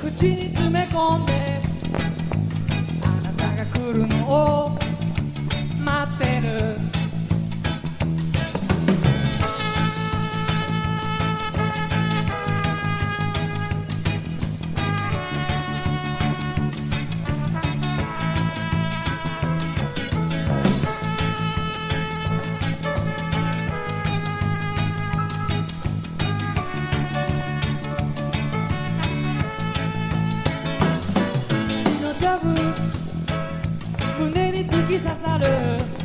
口に詰め込んで胸に突き刺さる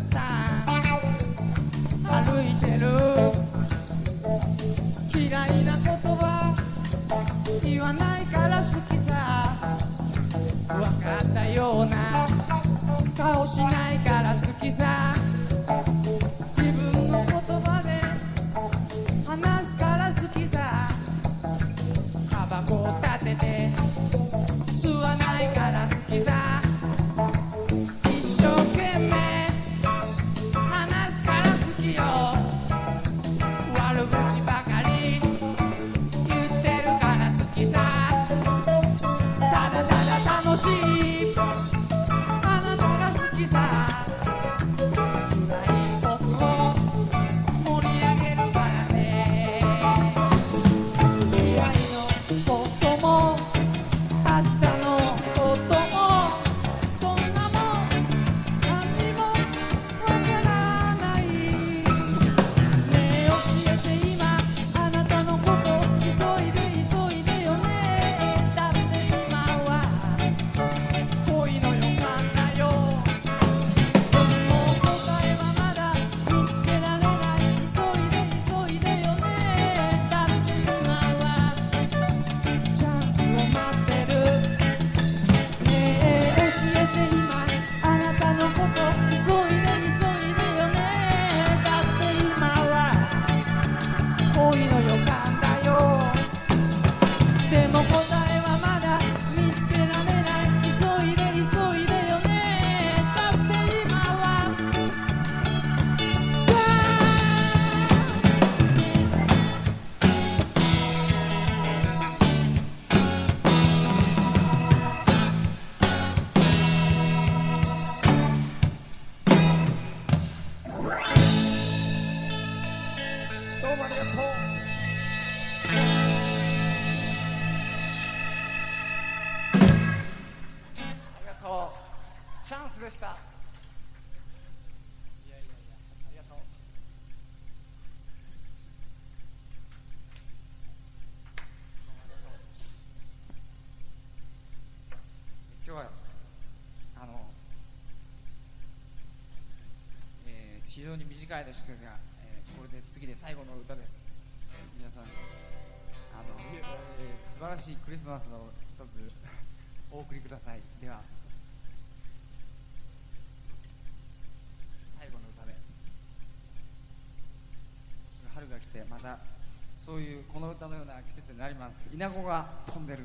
さ。歩いてる。嫌いな言葉。言わないから好きさ。分かったような顔しない。多一いう。非常に短いですが、えーこれで次で最後の歌です。皆さんあの、えー素晴らしいクリスマスの一つお送りください。では最後の歌で。春が来てまたそういうこの歌のような季節になります。稲子が飛んでる。